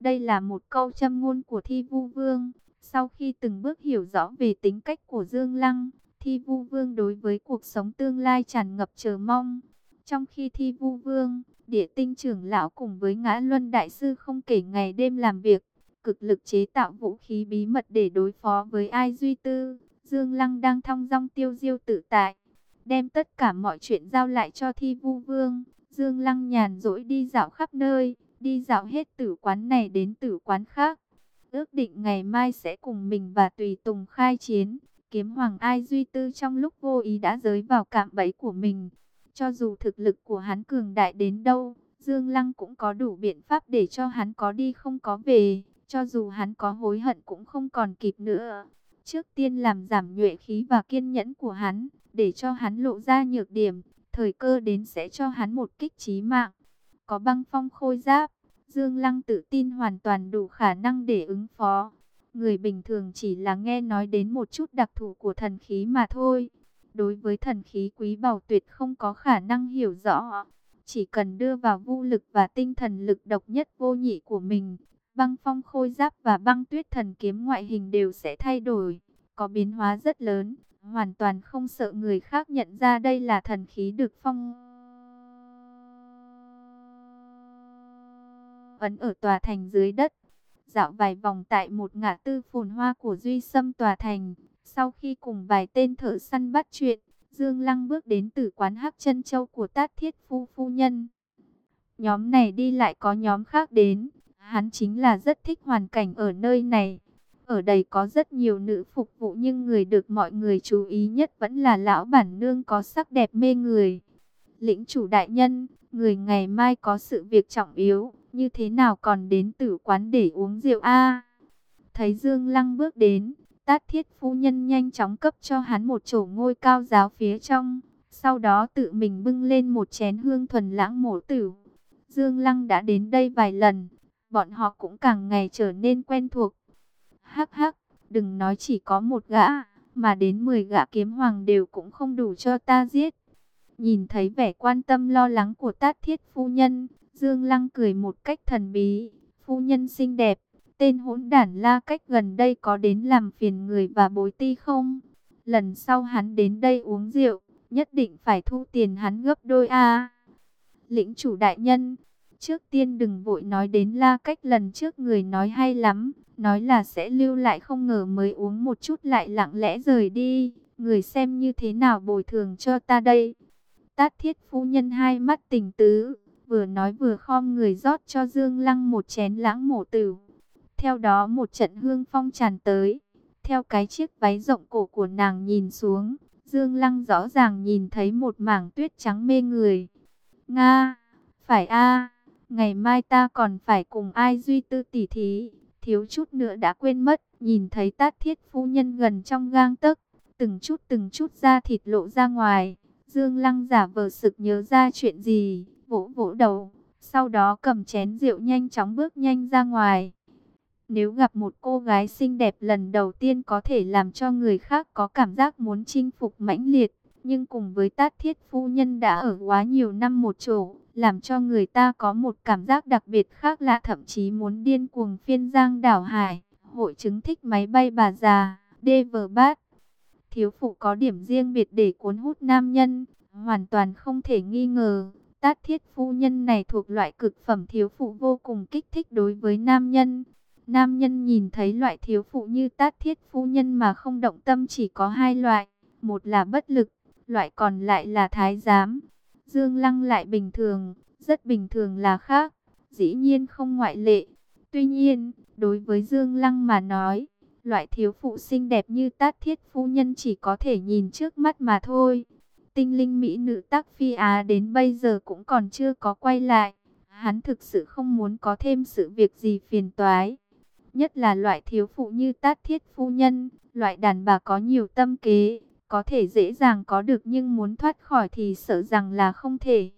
Đây là một câu châm ngôn của Thi Vu Vương. Sau khi từng bước hiểu rõ về tính cách của Dương Lăng, Thi Vu Vương đối với cuộc sống tương lai tràn ngập chờ mong. Trong khi Thi Vu Vương, địa tinh trưởng lão cùng với ngã luân đại sư không kể ngày đêm làm việc, cực lực chế tạo vũ khí bí mật để đối phó với ai duy tư. Dương Lăng đang thong dong tiêu diêu tự tại, đem tất cả mọi chuyện giao lại cho Thi Vu Vương. Dương Lăng nhàn rỗi đi dạo khắp nơi, đi dạo hết tử quán này đến tử quán khác. Ước định ngày mai sẽ cùng mình và Tùy Tùng khai chiến. Kiếm Hoàng Ai Duy Tư trong lúc vô ý đã giới vào cạm bẫy của mình. Cho dù thực lực của hắn cường đại đến đâu, Dương Lăng cũng có đủ biện pháp để cho hắn có đi không có về. Cho dù hắn có hối hận cũng không còn kịp nữa. Trước tiên làm giảm nhuệ khí và kiên nhẫn của hắn, để cho hắn lộ ra nhược điểm. Thời cơ đến sẽ cho hắn một kích trí mạng. Có băng phong khôi giáp, Dương Lăng tự tin hoàn toàn đủ khả năng để ứng phó. Người bình thường chỉ là nghe nói đến một chút đặc thù của thần khí mà thôi. Đối với thần khí quý bảo tuyệt không có khả năng hiểu rõ. Chỉ cần đưa vào vô lực và tinh thần lực độc nhất vô nhị của mình, băng phong khôi giáp và băng tuyết thần kiếm ngoại hình đều sẽ thay đổi, có biến hóa rất lớn, hoàn toàn không sợ người khác nhận ra đây là thần khí được phong ấn ở tòa thành dưới đất. Dạo vài vòng tại một ngã tư phồn hoa của Duy Sâm tòa thành, sau khi cùng vài tên thợ săn bắt chuyện, Dương Lăng bước đến từ quán Hắc Chân Châu của Tát Thiết Phu Phu Nhân. Nhóm này đi lại có nhóm khác đến, hắn chính là rất thích hoàn cảnh ở nơi này. Ở đây có rất nhiều nữ phục vụ nhưng người được mọi người chú ý nhất vẫn là lão bản nương có sắc đẹp mê người. Lĩnh chủ đại nhân, người ngày mai có sự việc trọng yếu, như thế nào còn đến tử quán để uống rượu a Thấy Dương Lăng bước đến, tát thiết phu nhân nhanh chóng cấp cho hắn một chỗ ngôi cao giáo phía trong, sau đó tự mình bưng lên một chén hương thuần lãng mổ tử. Dương Lăng đã đến đây vài lần, bọn họ cũng càng ngày trở nên quen thuộc. Hắc hắc, đừng nói chỉ có một gã, mà đến 10 gã kiếm hoàng đều cũng không đủ cho ta giết. Nhìn thấy vẻ quan tâm lo lắng của tát thiết phu nhân, Dương Lăng cười một cách thần bí. Phu nhân xinh đẹp, tên hỗn đản la cách gần đây có đến làm phiền người và bối ti không? Lần sau hắn đến đây uống rượu, nhất định phải thu tiền hắn gấp đôi a. Lĩnh chủ đại nhân, trước tiên đừng vội nói đến la cách lần trước người nói hay lắm, nói là sẽ lưu lại không ngờ mới uống một chút lại lặng lẽ rời đi, người xem như thế nào bồi thường cho ta đây. Tát thiết phu nhân hai mắt tình tứ, vừa nói vừa khom người rót cho Dương Lăng một chén lãng mổ tử. Theo đó một trận hương phong tràn tới, theo cái chiếc váy rộng cổ của nàng nhìn xuống, Dương Lăng rõ ràng nhìn thấy một mảng tuyết trắng mê người. Nga, phải a ngày mai ta còn phải cùng ai duy tư tỉ thí, thiếu chút nữa đã quên mất, nhìn thấy tát thiết phu nhân gần trong gang tấc, từng chút từng chút da thịt lộ ra ngoài. Dương Lăng giả vờ sực nhớ ra chuyện gì, vỗ vỗ đầu, sau đó cầm chén rượu nhanh chóng bước nhanh ra ngoài. Nếu gặp một cô gái xinh đẹp lần đầu tiên có thể làm cho người khác có cảm giác muốn chinh phục mãnh liệt, nhưng cùng với tát thiết phu nhân đã ở quá nhiều năm một chỗ, làm cho người ta có một cảm giác đặc biệt khác lạ thậm chí muốn điên cuồng phiên giang đảo hải, hội chứng thích máy bay bà già, đê vờ bát. Thiếu phụ có điểm riêng biệt để cuốn hút nam nhân, hoàn toàn không thể nghi ngờ. Tát thiết phu nhân này thuộc loại cực phẩm thiếu phụ vô cùng kích thích đối với nam nhân. Nam nhân nhìn thấy loại thiếu phụ như tát thiết phu nhân mà không động tâm chỉ có hai loại. Một là bất lực, loại còn lại là thái giám. Dương Lăng lại bình thường, rất bình thường là khác, dĩ nhiên không ngoại lệ. Tuy nhiên, đối với Dương Lăng mà nói, loại thiếu phụ xinh đẹp như tát thiết phu nhân chỉ có thể nhìn trước mắt mà thôi tinh linh mỹ nữ tác phi Á đến bây giờ cũng còn chưa có quay lại. Hắn thực sự không muốn có thêm sự việc gì phiền toái. Nhất là loại thiếu phụ như tát thiết phu nhân, loại đàn bà có nhiều tâm kế, có thể dễ dàng có được nhưng muốn thoát khỏi thì sợ rằng là không thể.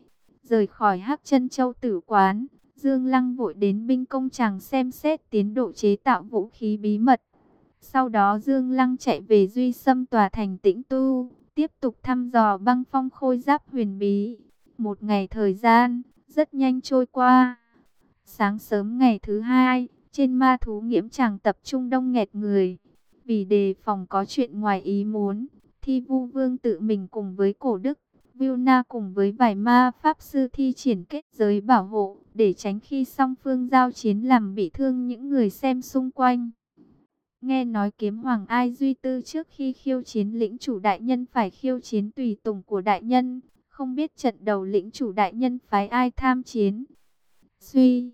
Rời khỏi hắc chân châu tử quán, Dương Lăng vội đến binh công chàng xem xét tiến độ chế tạo vũ khí bí mật. Sau đó Dương Lăng chạy về Duy Sâm tòa thành tĩnh tu tiếp tục thăm dò băng phong khôi giáp huyền bí. Một ngày thời gian, rất nhanh trôi qua. Sáng sớm ngày thứ hai, trên ma thú nghiễm tràng tập trung đông nghẹt người. Vì đề phòng có chuyện ngoài ý muốn, Thi Vu Vương tự mình cùng với cổ đức, viu na cùng với vài ma pháp sư thi triển kết giới bảo hộ, để tránh khi song phương giao chiến làm bị thương những người xem xung quanh. Nghe nói kiếm hoàng ai duy tư trước khi khiêu chiến lĩnh chủ đại nhân phải khiêu chiến tùy tùng của đại nhân, không biết trận đầu lĩnh chủ đại nhân phái ai tham chiến. Suy,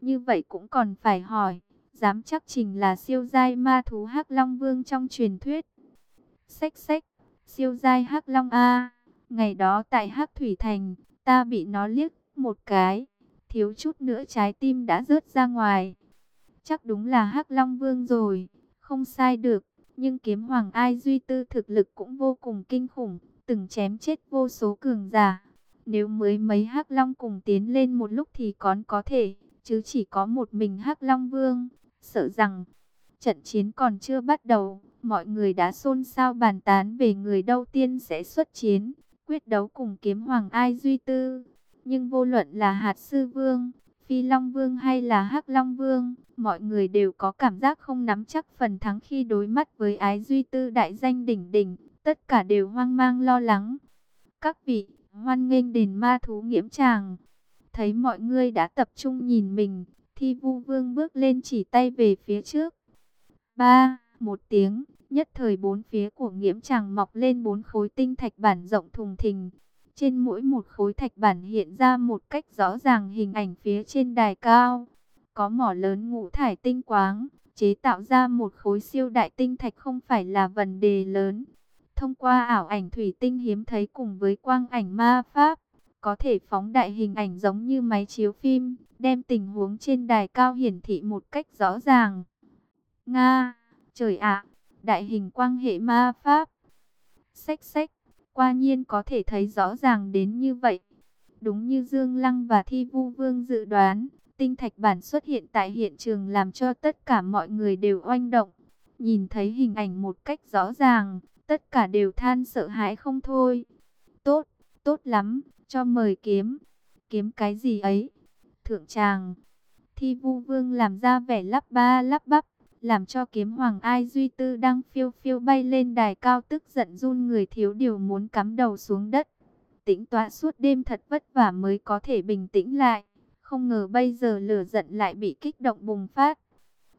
như vậy cũng còn phải hỏi, dám chắc trình là siêu giai ma thú hắc Long Vương trong truyền thuyết. Xách xách, siêu giai hắc Long A, ngày đó tại hắc Thủy Thành, ta bị nó liếc một cái, thiếu chút nữa trái tim đã rớt ra ngoài. Chắc đúng là hắc Long Vương rồi, không sai được, nhưng kiếm hoàng ai duy tư thực lực cũng vô cùng kinh khủng, từng chém chết vô số cường giả. Nếu mới mấy hắc Long cùng tiến lên một lúc thì còn có thể, chứ chỉ có một mình hắc Long Vương, sợ rằng trận chiến còn chưa bắt đầu, mọi người đã xôn xao bàn tán về người đầu tiên sẽ xuất chiến, quyết đấu cùng kiếm hoàng ai duy tư. Nhưng vô luận là hạt sư vương, phi long vương hay là hắc long vương, mọi người đều có cảm giác không nắm chắc phần thắng khi đối mắt với ái duy tư đại danh đỉnh đỉnh, tất cả đều hoang mang lo lắng. Các vị, hoan nghênh đền ma thú nghiễm tràng. Thấy mọi người đã tập trung nhìn mình, thi vu vương bước lên chỉ tay về phía trước. Ba, một tiếng, nhất thời bốn phía của nghiễm tràng mọc lên bốn khối tinh thạch bản rộng thùng thình. Trên mỗi một khối thạch bản hiện ra một cách rõ ràng hình ảnh phía trên đài cao. Có mỏ lớn ngũ thải tinh quáng, chế tạo ra một khối siêu đại tinh thạch không phải là vấn đề lớn. Thông qua ảo ảnh thủy tinh hiếm thấy cùng với quang ảnh ma pháp, có thể phóng đại hình ảnh giống như máy chiếu phim, đem tình huống trên đài cao hiển thị một cách rõ ràng. Nga, trời ạ, đại hình quang hệ ma pháp. Xách xách, qua nhiên có thể thấy rõ ràng đến như vậy. Đúng như Dương Lăng và Thi Vu Vương dự đoán, tinh thạch bản xuất hiện tại hiện trường làm cho tất cả mọi người đều oanh động. Nhìn thấy hình ảnh một cách rõ ràng, tất cả đều than sợ hãi không thôi. Tốt, tốt lắm, cho mời kiếm. Kiếm cái gì ấy? Thượng tràng. Thi vu vương làm ra vẻ lắp ba lắp bắp, làm cho kiếm hoàng ai duy tư đang phiêu phiêu bay lên đài cao tức giận run người thiếu điều muốn cắm đầu xuống đất. Tĩnh tọa suốt đêm thật vất vả mới có thể bình tĩnh lại. Không ngờ bây giờ lửa giận lại bị kích động bùng phát.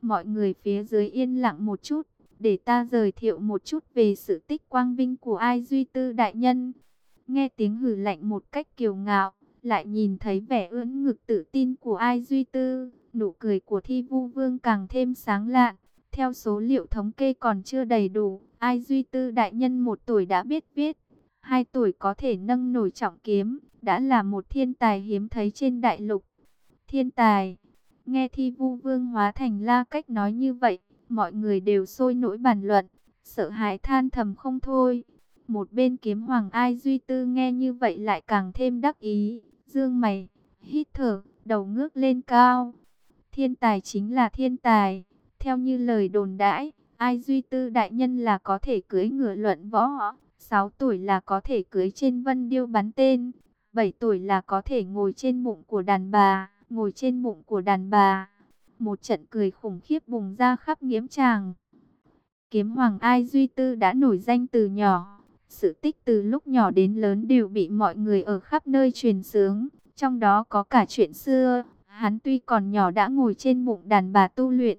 Mọi người phía dưới yên lặng một chút, để ta giới thiệu một chút về sự tích quang vinh của ai duy tư đại nhân. Nghe tiếng hử lạnh một cách kiều ngạo, lại nhìn thấy vẻ ưỡn ngực tự tin của ai duy tư, nụ cười của thi vu vương càng thêm sáng lạn. Theo số liệu thống kê còn chưa đầy đủ, ai duy tư đại nhân một tuổi đã biết viết, hai tuổi có thể nâng nổi trọng kiếm, đã là một thiên tài hiếm thấy trên đại lục. Thiên tài, nghe thi vu vương hóa thành la cách nói như vậy, mọi người đều sôi nổi bàn luận, sợ hãi than thầm không thôi. Một bên kiếm hoàng ai duy tư nghe như vậy lại càng thêm đắc ý, dương mày, hít thở, đầu ngước lên cao. Thiên tài chính là thiên tài, theo như lời đồn đãi, ai duy tư đại nhân là có thể cưới ngựa luận võ, 6 tuổi là có thể cưới trên vân điêu bắn tên, 7 tuổi là có thể ngồi trên bụng của đàn bà, ngồi trên bụng của đàn bà. Một trận cười khủng khiếp bùng ra khắp nghiễm tràng. Kiếm hoàng ai duy tư đã nổi danh từ nhỏ. Sự tích từ lúc nhỏ đến lớn đều bị mọi người ở khắp nơi truyền sướng. Trong đó có cả chuyện xưa, hắn tuy còn nhỏ đã ngồi trên bụng đàn bà tu luyện.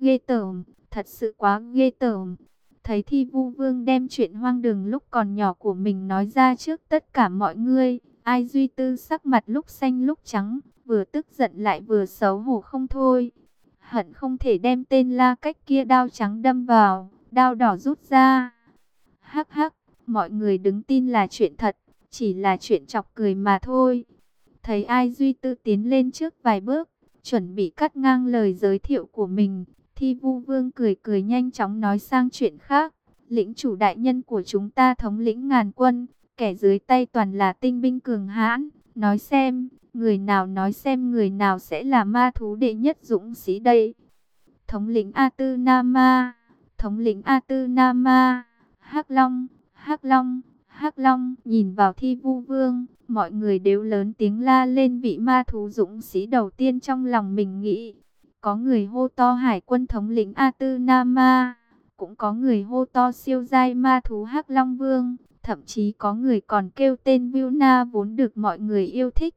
Ghê tởm, thật sự quá ghê tởm. Thấy thi vu vương đem chuyện hoang đường lúc còn nhỏ của mình nói ra trước tất cả mọi người. Ai duy tư sắc mặt lúc xanh lúc trắng, vừa tức giận lại vừa xấu hổ không thôi. Hận không thể đem tên la cách kia đao trắng đâm vào, đao đỏ rút ra. Hắc hắc, mọi người đứng tin là chuyện thật, chỉ là chuyện chọc cười mà thôi. Thấy ai duy tư tiến lên trước vài bước, chuẩn bị cắt ngang lời giới thiệu của mình. Thi vu vương cười cười nhanh chóng nói sang chuyện khác. Lĩnh chủ đại nhân của chúng ta thống lĩnh ngàn quân, kẻ dưới tay toàn là tinh binh cường hãn. Nói xem, Người nào nói xem người nào sẽ là ma thú đệ nhất dũng sĩ đây? Thống lĩnh A Tư Nama, thống lĩnh A Tư Nama, Hắc Long, Hắc Long, Hắc Long nhìn vào thi vu vương, mọi người đều lớn tiếng la lên vị ma thú dũng sĩ đầu tiên trong lòng mình nghĩ. Có người hô to hải quân thống lĩnh A Tư Nama, cũng có người hô to siêu giai ma thú Hắc Long Vương, thậm chí có người còn kêu tên Vilna vốn được mọi người yêu thích.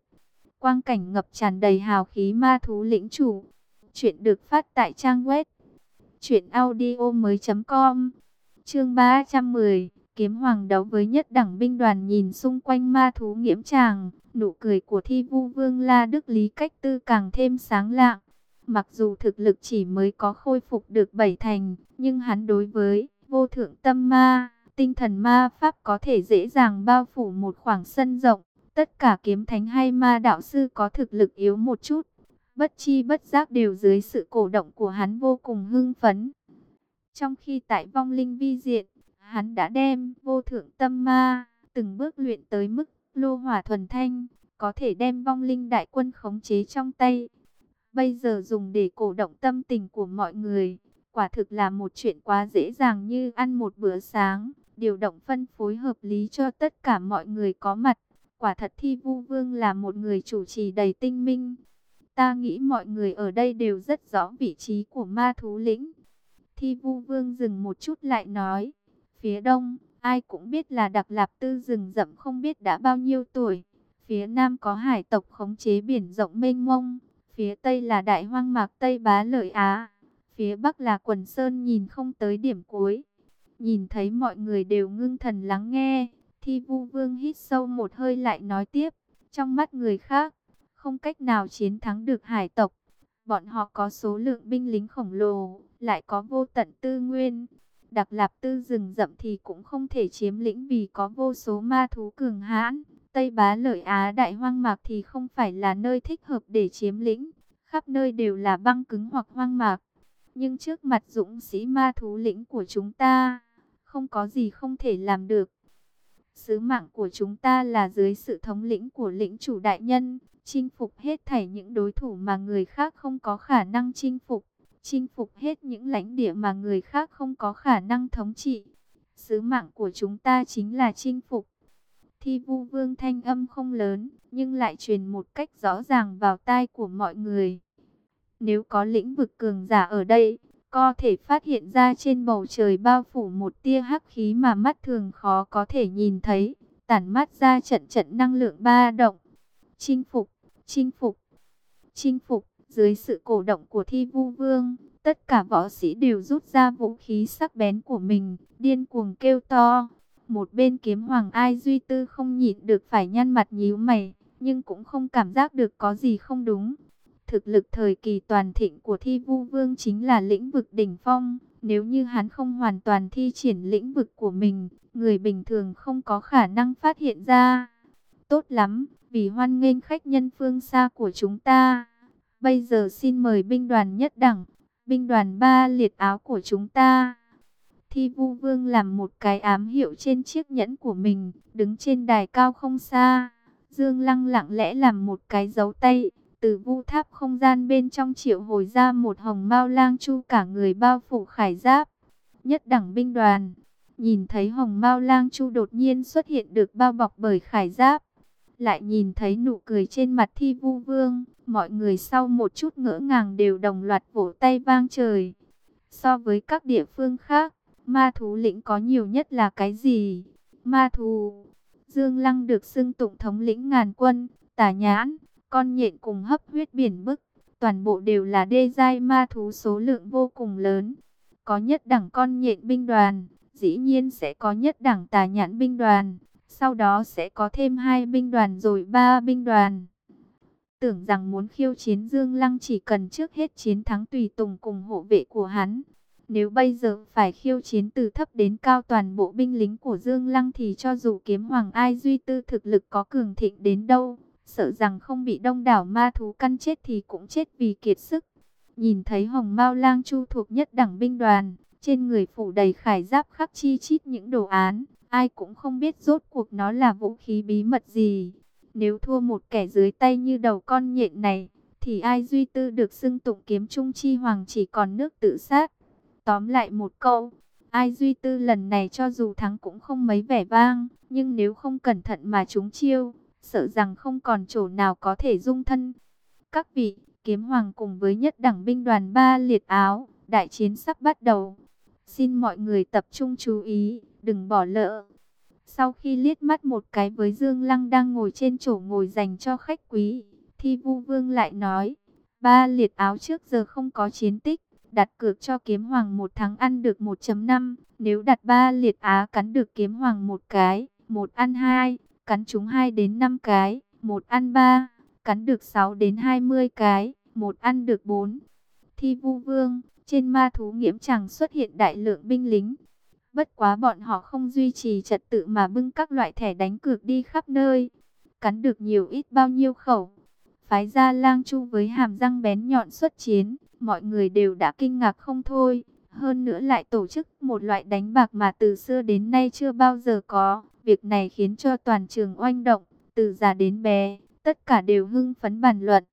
Quang cảnh ngập tràn đầy hào khí ma thú lĩnh chủ. Chuyện được phát tại trang web truyệnaudiomoi.com. Chương 310 Kiếm Hoàng đấu với nhất đẳng binh đoàn nhìn xung quanh ma thú nghiễm tràng, nụ cười của Thi Vu Vương La Đức Lý Cách Tư càng thêm sáng lạng. Mặc dù thực lực chỉ mới có khôi phục được bảy thành, nhưng hắn đối với vô thượng tâm ma, tinh thần ma pháp có thể dễ dàng bao phủ một khoảng sân rộng. Tất cả kiếm thánh hay ma đạo sư có thực lực yếu một chút, bất chi bất giác đều dưới sự cổ động của hắn vô cùng hưng phấn. Trong khi tại vong linh vi diện, hắn đã đem vô thượng tâm ma, từng bước luyện tới mức lô hỏa thuần thanh, có thể đem vong linh đại quân khống chế trong tay. Bây giờ dùng để cổ động tâm tình của mọi người, quả thực là một chuyện quá dễ dàng như ăn một bữa sáng, điều động phân phối hợp lý cho tất cả mọi người có mặt. Quả thật Thi Vu Vương là một người chủ trì đầy tinh minh. Ta nghĩ mọi người ở đây đều rất rõ vị trí của ma thú lĩnh. Thi Vu Vương dừng một chút lại nói, phía đông, ai cũng biết là Đặc Lạp Tư rừng rậm không biết đã bao nhiêu tuổi. Phía nam có hải tộc khống chế biển rộng mênh mông, phía tây là đại hoang mạc Tây Bá Lợi Á, phía bắc là quần sơn nhìn không tới điểm cuối. Nhìn thấy mọi người đều ngưng thần lắng nghe, Thi vu vương hít sâu một hơi lại nói tiếp, trong mắt người khác, không cách nào chiến thắng được hải tộc. Bọn họ có số lượng binh lính khổng lồ, lại có vô tận tư nguyên. Đặc lạp tư rừng rậm thì cũng không thể chiếm lĩnh vì có vô số ma thú cường hãn. Tây Bá Lợi Á Đại Hoang Mạc thì không phải là nơi thích hợp để chiếm lĩnh. Khắp nơi đều là băng cứng hoặc hoang mạc. Nhưng trước mặt dũng sĩ ma thú lĩnh của chúng ta, không có gì không thể làm được. Sứ mạng của chúng ta là dưới sự thống lĩnh của lĩnh chủ đại nhân, chinh phục hết thảy những đối thủ mà người khác không có khả năng chinh phục, chinh phục hết những lãnh địa mà người khác không có khả năng thống trị. Sứ mạng của chúng ta chính là chinh phục. Thi vu vương thanh âm không lớn, nhưng lại truyền một cách rõ ràng vào tai của mọi người. Nếu có lĩnh vực cường giả ở đây, có thể phát hiện ra trên bầu trời bao phủ một tia hắc khí mà mắt thường khó có thể nhìn thấy, tản mắt ra trận trận năng lượng ba động. Chinh phục, chinh phục, chinh phục, dưới sự cổ động của thi vu vương, tất cả võ sĩ đều rút ra vũ khí sắc bén của mình, điên cuồng kêu to. Một bên kiếm hoàng ai duy tư không nhịn được phải nhăn mặt nhíu mày, nhưng cũng không cảm giác được có gì không đúng. Thực lực thời kỳ toàn thịnh của thi vu vương chính là lĩnh vực đỉnh phong. Nếu như hắn không hoàn toàn thi triển lĩnh vực của mình, người bình thường không có khả năng phát hiện ra. Tốt lắm, vì hoan nghênh khách nhân phương xa của chúng ta. Bây giờ xin mời binh đoàn nhất đẳng, binh đoàn ba liệt áo của chúng ta. Thi vu vương làm một cái ám hiệu trên chiếc nhẫn của mình, đứng trên đài cao không xa. Dương Lăng lặng lẽ làm một cái dấu tay, từ vu tháp không gian bên trong triệu hồi ra một hồng mao lang chu cả người bao phủ khải giáp. Nhất đẳng binh đoàn, nhìn thấy hồng mao lang chu đột nhiên xuất hiện được bao bọc bởi khải giáp. Lại nhìn thấy nụ cười trên mặt thi vu vương, mọi người sau một chút ngỡ ngàng đều đồng loạt vỗ tay vang trời. So với các địa phương khác, ma thú lĩnh có nhiều nhất là cái gì? Ma thú, Dương Lăng được xưng tụng thống lĩnh ngàn quân, tả nhãn, con nhện cùng hấp huyết biển bức, toàn bộ đều là đê giai ma thú số lượng vô cùng lớn. Có nhất đẳng con nhện binh đoàn, dĩ nhiên sẽ có nhất đẳng tà nhãn binh đoàn, sau đó sẽ có thêm hai binh đoàn rồi ba binh đoàn. Tưởng rằng muốn khiêu chiến Dương Lăng chỉ cần trước hết chiến thắng tùy tùng cùng hộ vệ của hắn. Nếu bây giờ phải khiêu chiến từ thấp đến cao toàn bộ binh lính của Dương Lăng thì cho dù kiếm hoàng ai duy tư thực lực có cường thịnh đến đâu, sợ rằng không bị đông đảo ma thú căn chết thì cũng chết vì kiệt sức. Nhìn thấy hồng mao lang chu thuộc nhất đẳng binh đoàn, trên người phủ đầy khải giáp khắc chi chít những đồ án, ai cũng không biết rốt cuộc nó là vũ khí bí mật gì. Nếu thua một kẻ dưới tay như đầu con nhện này, thì ai duy tư được xưng tụng kiếm trung chi hoàng chỉ còn nước tự sát. Tóm lại một câu, Ai Duy Tư lần này cho dù thắng cũng không mấy vẻ vang, nhưng nếu không cẩn thận mà chúng chiêu, sợ rằng không còn chỗ nào có thể dung thân. Các vị, kiếm hoàng cùng với nhất đẳng binh đoàn ba liệt áo, đại chiến sắp bắt đầu. Xin mọi người tập trung chú ý, đừng bỏ lỡ. Sau khi liếc mắt một cái với Dương Lăng đang ngồi trên chỗ ngồi dành cho khách quý, Thi Vu Vương lại nói, ba liệt áo trước giờ không có chiến tích, đặt cược cho kiếm hoàng một tháng ăn được 1.5, nếu đặt ba liệt á cắn được kiếm hoàng một cái, một ăn hai, cắn chúng 2 đến 5 cái, một ăn 3, cắn được 6 đến 20 cái, một ăn được 4. Thi vu vương, trên ma thú nghiễm chẳng xuất hiện đại lượng binh lính. Bất quá bọn họ không duy trì trật tự mà bưng các loại thẻ đánh cược đi khắp nơi. Cắn được nhiều ít bao nhiêu khẩu. Phái ra lang chu với hàm răng bén nhọn xuất chiến, mọi người đều đã kinh ngạc không thôi. Hơn nữa lại tổ chức một loại đánh bạc mà từ xưa đến nay chưa bao giờ có. Việc này khiến cho toàn trường oanh động, từ già đến bé, tất cả đều hưng phấn bàn luận.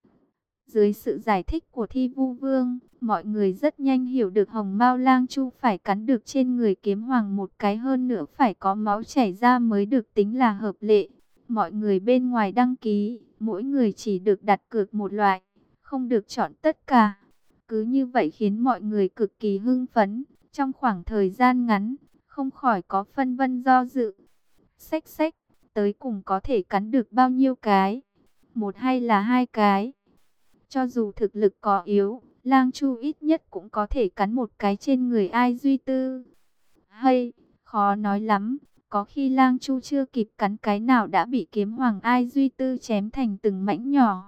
Dưới sự giải thích của Thi Vu Vương, mọi người rất nhanh hiểu được Hồng Mao Lang Chu phải cắn được trên người kiếm hoàng một cái hơn nữa phải có máu chảy ra mới được tính là hợp lệ. Mọi người bên ngoài đăng ký, mỗi người chỉ được đặt cược một loại, không được chọn tất cả. Cứ như vậy khiến mọi người cực kỳ hưng phấn, trong khoảng thời gian ngắn, không khỏi có phân vân do dự. Xách xách, tới cùng có thể cắn được bao nhiêu cái? Một hay là hai cái? Cho dù thực lực có yếu, lang chu ít nhất cũng có thể cắn một cái trên người ai duy tư. Hay, khó nói lắm, có khi lang chu chưa kịp cắn cái nào đã bị kiếm hoàng ai duy tư chém thành từng mảnh nhỏ.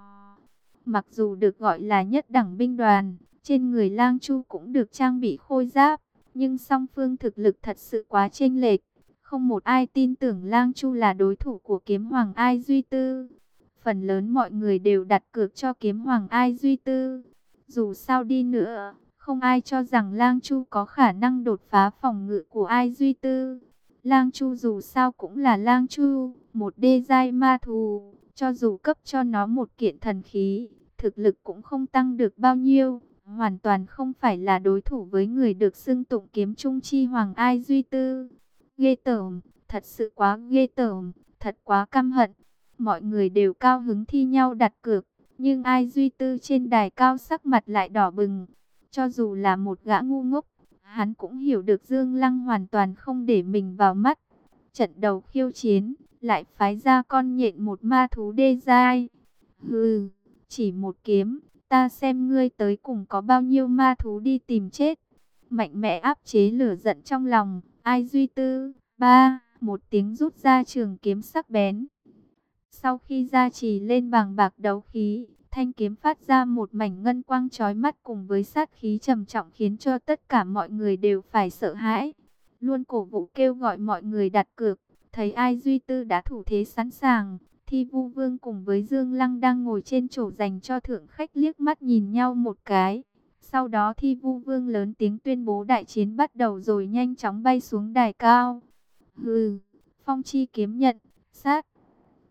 Mặc dù được gọi là nhất đẳng binh đoàn, trên người lang chu cũng được trang bị khôi giáp, nhưng song phương thực lực thật sự quá chênh lệch. Không một ai tin tưởng Lang Chu là đối thủ của kiếm hoàng Ai Duy Tư. Phần lớn mọi người đều đặt cược cho kiếm hoàng Ai Duy Tư. Dù sao đi nữa, không ai cho rằng Lang Chu có khả năng đột phá phòng ngự của Ai Duy Tư. Lang Chu dù sao cũng là Lang Chu, một đê giai ma thù. Cho dù cấp cho nó một kiện thần khí, thực lực cũng không tăng được bao nhiêu. Hoàn toàn không phải là đối thủ với người được xưng tụng kiếm trung chi hoàng Ai Duy Tư. Ghê tởm, thật sự quá ghê tởm, thật quá căm hận. Mọi người đều cao hứng thi nhau đặt cược, nhưng ai duy tư trên đài cao sắc mặt lại đỏ bừng. Cho dù là một gã ngu ngốc, hắn cũng hiểu được Dương Lăng hoàn toàn không để mình vào mắt. Trận đầu khiêu chiến, lại phái ra con nhện một ma thú đê dai. Hừ, chỉ một kiếm, ta xem ngươi tới cùng có bao nhiêu ma thú đi tìm chết. Mạnh mẽ áp chế lửa giận trong lòng, Ai duy tư, ba, một tiếng rút ra trường kiếm sắc bén. Sau khi gia trì lên bằng bạc đấu khí, thanh kiếm phát ra một mảnh ngân quang chói mắt cùng với sát khí trầm trọng khiến cho tất cả mọi người đều phải sợ hãi. Luôn cổ vũ kêu gọi mọi người đặt cược, thấy ai duy tư đã thủ thế sẵn sàng. Thi vu vương cùng với Dương Lăng đang ngồi trên chỗ dành cho thượng khách liếc mắt nhìn nhau một cái. Sau đó thi vu vương lớn tiếng tuyên bố đại chiến bắt đầu rồi nhanh chóng bay xuống đài cao. Hừ, phong chi kiếm nhận, sát.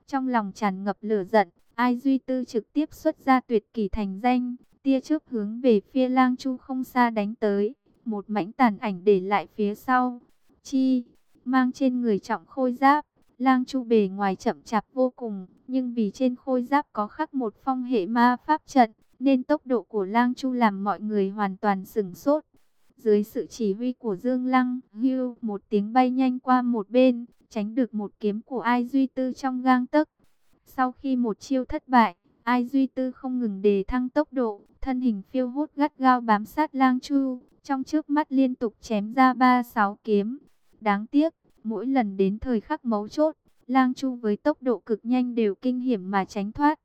Trong lòng tràn ngập lửa giận, ai duy tư trực tiếp xuất ra tuyệt kỳ thành danh, tia trước hướng về phía lang chu không xa đánh tới, một mảnh tàn ảnh để lại phía sau. Chi, mang trên người trọng khôi giáp, lang chu bề ngoài chậm chạp vô cùng, nhưng vì trên khôi giáp có khắc một phong hệ ma pháp trận, nên tốc độ của Lang Chu làm mọi người hoàn toàn sửng sốt. Dưới sự chỉ huy của Dương Lăng, hưu một tiếng bay nhanh qua một bên, tránh được một kiếm của Ai Duy Tư trong gang tấc. Sau khi một chiêu thất bại, Ai Duy Tư không ngừng đề thăng tốc độ, thân hình phiêu hốt gắt gao bám sát Lang Chu, trong trước mắt liên tục chém ra ba sáu kiếm. Đáng tiếc, mỗi lần đến thời khắc mấu chốt, Lang Chu với tốc độ cực nhanh đều kinh hiểm mà tránh thoát.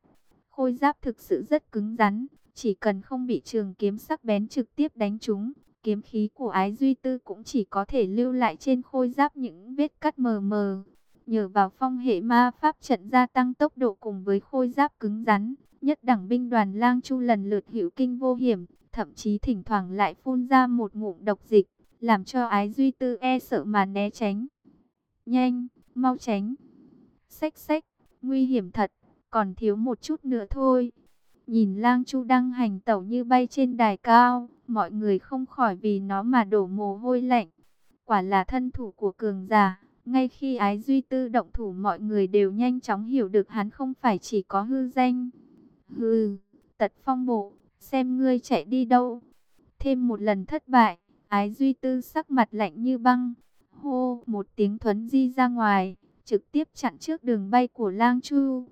Khôi giáp thực sự rất cứng rắn, chỉ cần không bị trường kiếm sắc bén trực tiếp đánh trúng, kiếm khí của ái duy tư cũng chỉ có thể lưu lại trên khôi giáp những vết cắt mờ mờ. Nhờ vào phong hệ ma pháp trận gia tăng tốc độ cùng với khôi giáp cứng rắn, nhất đẳng binh đoàn lang chu lần lượt hữu kinh vô hiểm, thậm chí thỉnh thoảng lại phun ra một ngụm độc dịch, làm cho ái duy tư e sợ mà né tránh. Nhanh, mau tránh. Xách xách, nguy hiểm thật còn thiếu một chút nữa thôi. Nhìn lang chu đang hành tẩu như bay trên đài cao, mọi người không khỏi vì nó mà đổ mồ hôi lạnh. quả là thân thủ của cường giả. Ngay khi ái duy tư động thủ mọi người đều nhanh chóng hiểu được hắn không phải chỉ có hư danh. Hừ, tật phong bộ, xem ngươi chạy đi đâu. Thêm một lần thất bại, ái duy tư sắc mặt lạnh như băng. Hô, một tiếng thuấn di ra ngoài, trực tiếp chặn trước đường bay của lang chu.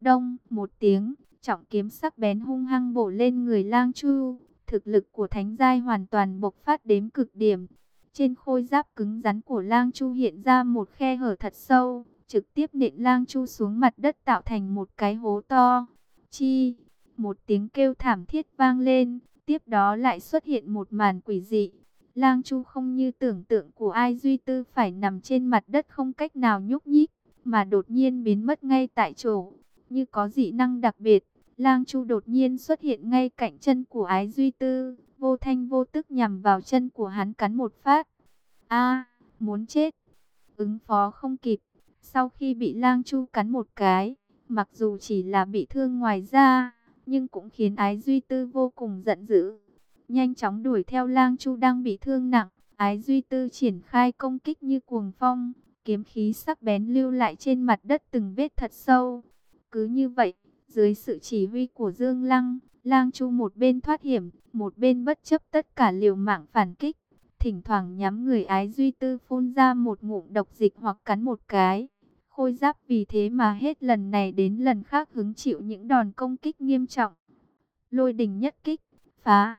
Đông, một tiếng, trọng kiếm sắc bén hung hăng bổ lên người lang chu. Thực lực của thánh giai hoàn toàn bộc phát đến cực điểm. Trên khôi giáp cứng rắn của lang chu hiện ra một khe hở thật sâu, trực tiếp nện lang chu xuống mặt đất tạo thành một cái hố to. Chi, một tiếng kêu thảm thiết vang lên, tiếp đó lại xuất hiện một màn quỷ dị. Lang chu không như tưởng tượng của ai duy tư phải nằm trên mặt đất không cách nào nhúc nhích, mà đột nhiên biến mất ngay tại chỗ, như có dị năng đặc biệt. Lang Chu đột nhiên xuất hiện ngay cạnh chân của Ái Duy Tư, vô thanh vô tức nhằm vào chân của hắn cắn một phát. A, muốn chết. Ứng phó không kịp, sau khi bị Lang Chu cắn một cái, mặc dù chỉ là bị thương ngoài da, nhưng cũng khiến Ái Duy Tư vô cùng giận dữ. Nhanh chóng đuổi theo Lang Chu đang bị thương nặng, Ái Duy Tư triển khai công kích như cuồng phong, kiếm khí sắc bén lưu lại trên mặt đất từng vết thật sâu. Cứ như vậy, dưới sự chỉ huy của Dương Lăng, Lang Chu một bên thoát hiểm, một bên bất chấp tất cả liều mạng phản kích. Thỉnh thoảng nhắm người ái duy tư phun ra một ngụm độc dịch hoặc cắn một cái. Khôi giáp vì thế mà hết lần này đến lần khác hứng chịu những đòn công kích nghiêm trọng. Lôi đình nhất kích, phá.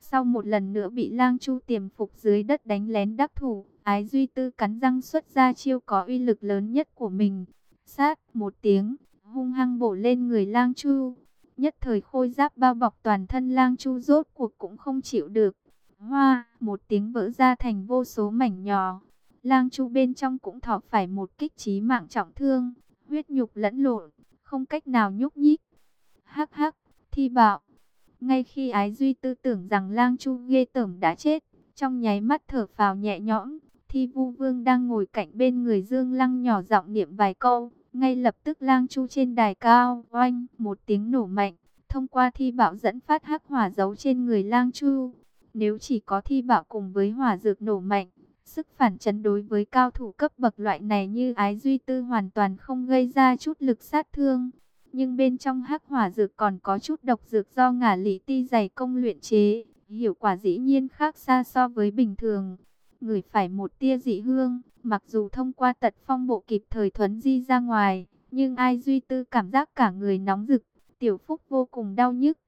Sau một lần nữa bị lang chu tiềm phục dưới đất đánh lén đắc thủ, ái duy tư cắn răng xuất ra chiêu có uy lực lớn nhất của mình. Sát một tiếng, hung hăng bổ lên người lang chu. Nhất thời khôi giáp bao bọc toàn thân lang chu rốt cuộc cũng không chịu được. Hoa, một tiếng vỡ ra thành vô số mảnh nhỏ. Lang chu bên trong cũng thọ phải một kích trí mạng trọng thương, huyết nhục lẫn lộn, không cách nào nhúc nhích. Hắc hắc, thi bạo. Ngay khi ái duy tư tưởng rằng lang chu ghê tởm đã chết, trong nháy mắt thở phào nhẹ nhõm, thi vu vương đang ngồi cạnh bên người dương lăng nhỏ giọng niệm vài câu. Ngay lập tức lang chu trên đài cao, oanh, một tiếng nổ mạnh, thông qua thi bảo dẫn phát hắc hỏa giấu trên người lang chu. Nếu chỉ có thi bảo cùng với hỏa dược nổ mạnh, sức phản chấn đối với cao thủ cấp bậc loại này như ái duy tư hoàn toàn không gây ra chút lực sát thương. Nhưng bên trong hắc hỏa dược còn có chút độc dược do ngả lý ti dày công luyện chế, hiệu quả dĩ nhiên khác xa so với bình thường. Người phải một tia dị hương, Mặc dù thông qua tật phong bộ kịp thời thuấn di ra ngoài, nhưng ai duy tư cảm giác cả người nóng rực, tiểu phúc vô cùng đau nhức.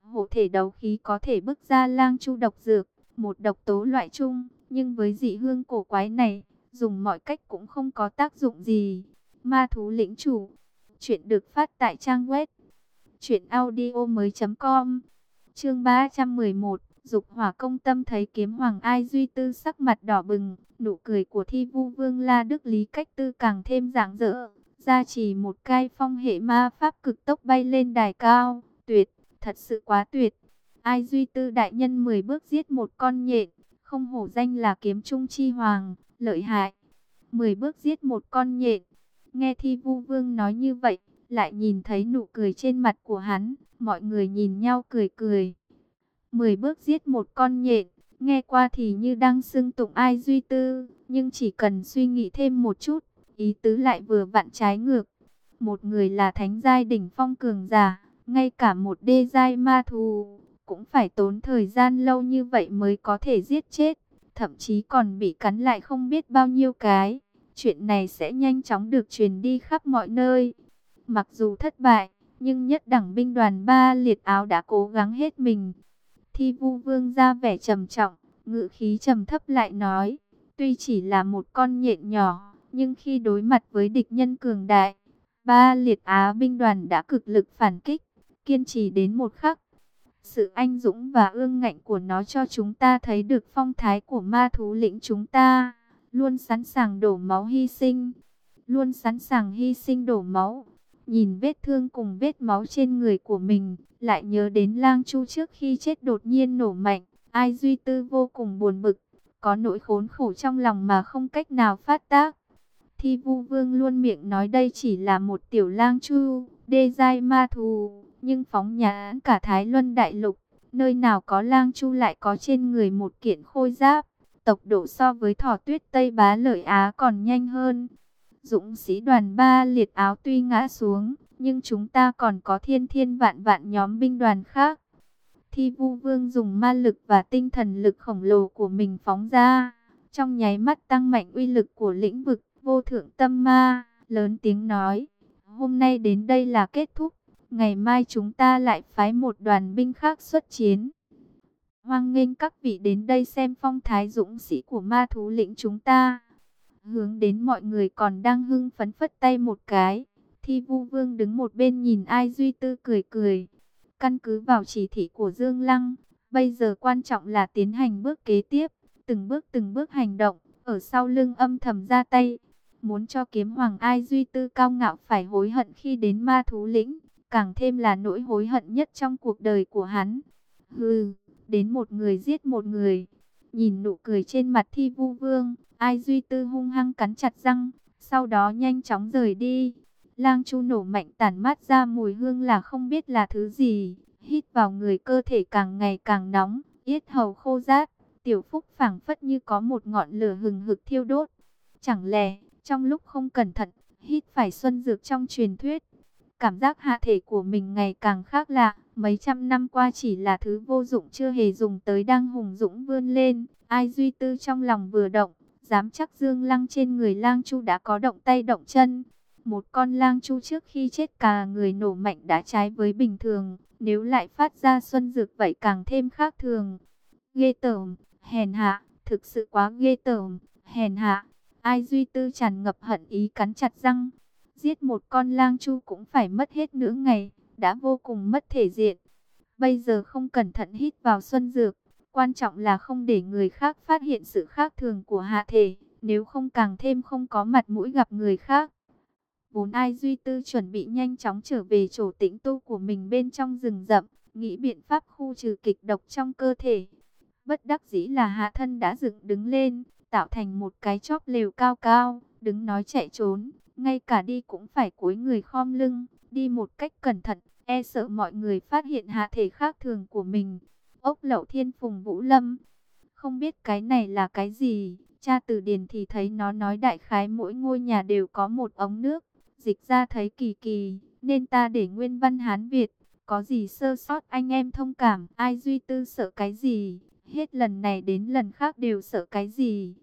Hộ thể đấu khí có thể bức ra lang chu độc dược, một độc tố loại chung, nhưng với dị hương cổ quái này, dùng mọi cách cũng không có tác dụng gì. Ma thú lĩnh chủ, chuyện được phát tại trang web truyệnaudiomoi.com. Chương 311 Dục hỏa công tâm thấy kiếm hoàng ai duy tư sắc mặt đỏ bừng, nụ cười của thi vu vương la đức lý cách tư càng thêm rạng rỡ. Ra chỉ một cai phong hệ ma pháp cực tốc bay lên đài cao, tuyệt, thật sự quá tuyệt. Ai duy tư đại nhân 10 bước giết một con nhện, không hổ danh là kiếm trung chi hoàng, lợi hại. 10 bước giết một con nhện, nghe thi vu vương nói như vậy, lại nhìn thấy nụ cười trên mặt của hắn, mọi người nhìn nhau cười cười. 10 bước giết một con nhện, nghe qua thì như đang xưng tụng ai duy tư, nhưng chỉ cần suy nghĩ thêm một chút, ý tứ lại vừa vặn trái ngược. Một người là thánh giai đỉnh phong cường giả, ngay cả một đê giai ma thù, cũng phải tốn thời gian lâu như vậy mới có thể giết chết, thậm chí còn bị cắn lại không biết bao nhiêu cái. Chuyện này sẽ nhanh chóng được truyền đi khắp mọi nơi. Mặc dù thất bại, nhưng nhất đẳng binh đoàn ba liệt áo đã cố gắng hết mình, Thi vu vương ra vẻ trầm trọng, ngự khí trầm thấp lại nói, tuy chỉ là một con nhện nhỏ, nhưng khi đối mặt với địch nhân cường đại, ba liệt á binh đoàn đã cực lực phản kích, kiên trì đến một khắc. Sự anh dũng và ương ngạnh của nó cho chúng ta thấy được phong thái của ma thú lĩnh chúng ta, luôn sẵn sàng đổ máu hy sinh, luôn sẵn sàng hy sinh đổ máu. Nhìn vết thương cùng vết máu trên người của mình, lại nhớ đến lang chu trước khi chết đột nhiên nổ mạnh. Ai duy tư vô cùng buồn bực, có nỗi khốn khổ trong lòng mà không cách nào phát tác. Thi vu vương luôn miệng nói đây chỉ là một tiểu lang chu, đê dai ma thù, nhưng phóng nhãn cả Thái Luân Đại Lục, nơi nào có lang chu lại có trên người một kiện khôi giáp. tốc độ so với thỏ tuyết Tây Bá Lợi Á còn nhanh hơn. Dũng sĩ đoàn ba liệt áo tuy ngã xuống, nhưng chúng ta còn có thiên thiên vạn vạn nhóm binh đoàn khác. Thi vu vương dùng ma lực và tinh thần lực khổng lồ của mình phóng ra, trong nháy mắt tăng mạnh uy lực của lĩnh vực vô thượng tâm ma, lớn tiếng nói, hôm nay đến đây là kết thúc, ngày mai chúng ta lại phái một đoàn binh khác xuất chiến. Hoan nghênh các vị đến đây xem phong thái dũng sĩ của ma thú lĩnh chúng ta. Hướng đến mọi người còn đang hưng phấn phất tay một cái. Thi vu vương đứng một bên nhìn ai duy tư cười cười. Căn cứ vào chỉ thị của Dương Lăng, bây giờ quan trọng là tiến hành bước kế tiếp, từng bước từng bước hành động, ở sau lưng âm thầm ra tay. Muốn cho kiếm hoàng ai duy tư cao ngạo phải hối hận khi đến ma thú lĩnh, càng thêm là nỗi hối hận nhất trong cuộc đời của hắn. Hừ đến một người giết một người. Nhìn nụ cười trên mặt thi vu vương, ai duy tư hung hăng cắn chặt răng, sau đó nhanh chóng rời đi. Lang chu nổ mạnh tản mát ra mùi hương là không biết là thứ gì, hít vào người cơ thể càng ngày càng nóng, yết hầu khô rát, tiểu phúc phảng phất như có một ngọn lửa hừng hực thiêu đốt. Chẳng lẽ, trong lúc không cẩn thận, hít phải xuân dược trong truyền thuyết, cảm giác hạ thể của mình ngày càng khác lạ. Mấy trăm năm qua chỉ là thứ vô dụng chưa hề dùng tới đang hùng dũng vươn lên. Ai duy tư trong lòng vừa động, dám chắc dương lăng trên người lang chu đã có động tay động chân. Một con lang chu trước khi chết cả người nổ mạnh đã trái với bình thường. Nếu lại phát ra xuân dược vậy càng thêm khác thường. Ghê tởm, hèn hạ, thực sự quá ghê tởm, hèn hạ. Ai duy tư tràn ngập hận ý cắn chặt răng. Giết một con lang chu cũng phải mất hết nửa ngày đã vô cùng mất thể diện. Bây giờ không cẩn thận hít vào xuân dược, quan trọng là không để người khác phát hiện sự khác thường của hạ thể, nếu không càng thêm không có mặt mũi gặp người khác. Vốn ai duy tư chuẩn bị nhanh chóng trở về chỗ tĩnh tu của mình bên trong rừng rậm, nghĩ biện pháp khu trừ kịch độc trong cơ thể. Bất đắc dĩ là hạ thân đã dựng đứng lên, tạo thành một cái chóp lều cao cao, đứng nói chạy trốn, ngay cả đi cũng phải cúi người khom lưng, đi một cách cẩn thận, e sợ mọi người phát hiện hạ thể khác thường của mình. Ốc lậu thiên phùng vũ lâm, không biết cái này là cái gì, cha từ điển thì thấy nó nói đại khái mỗi ngôi nhà đều có một ống nước, dịch ra thấy kỳ kỳ, nên ta để nguyên văn Hán Việt, có gì sơ sót anh em thông cảm, ai duy tư sợ cái gì, hết lần này đến lần khác đều sợ cái gì.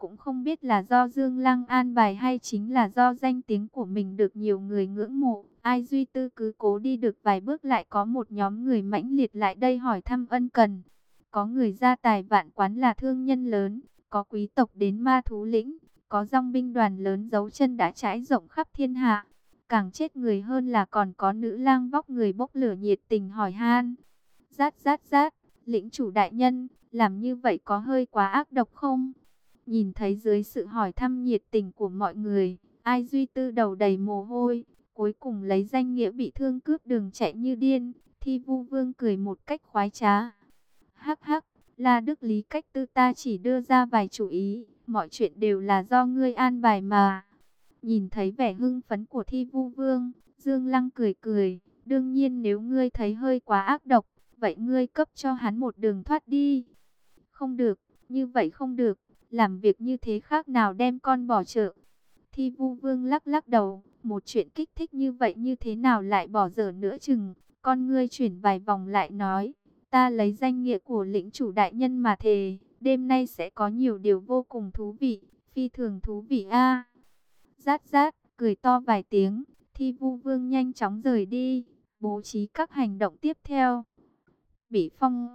Cũng không biết là do Dương Lăng an bài hay chính là do danh tiếng của mình được nhiều người ngưỡng mộ. Ai duy tư cứ cố đi được vài bước lại có một nhóm người mãnh liệt lại đây hỏi thăm ân cần. Có người gia tài vạn quán là thương nhân lớn, có quý tộc đến ma thú lĩnh, có dòng binh đoàn lớn dấu chân đã trải rộng khắp thiên hạ. Càng chết người hơn là còn có nữ lang vóc người bốc lửa nhiệt tình hỏi han. Rát rát rát, lĩnh chủ đại nhân, làm như vậy có hơi quá ác độc không? Nhìn thấy dưới sự hỏi thăm nhiệt tình của mọi người, ai duy tư đầu đầy mồ hôi, cuối cùng lấy danh nghĩa bị thương cướp đường chạy như điên, thi vu vương cười một cách khoái trá. Hắc hắc, là đức lý cách tư ta chỉ đưa ra vài chủ ý, mọi chuyện đều là do ngươi an bài mà. Nhìn thấy vẻ hưng phấn của thi vu vương, Dương Lăng cười cười, đương nhiên nếu ngươi thấy hơi quá ác độc, vậy ngươi cấp cho hắn một đường thoát đi. Không được, như vậy không được, làm việc như thế khác nào đem con bỏ chợ. Thi vu vương lắc lắc đầu, một chuyện kích thích như vậy như thế nào lại bỏ dở nữa chừng. Con ngươi chuyển vài vòng lại nói, ta lấy danh nghĩa của lĩnh chủ đại nhân mà thề, đêm nay sẽ có nhiều điều vô cùng thú vị, phi thường thú vị a. Rát rát, cười to vài tiếng, thi vu vương nhanh chóng rời đi, bố trí các hành động tiếp theo. Bị phong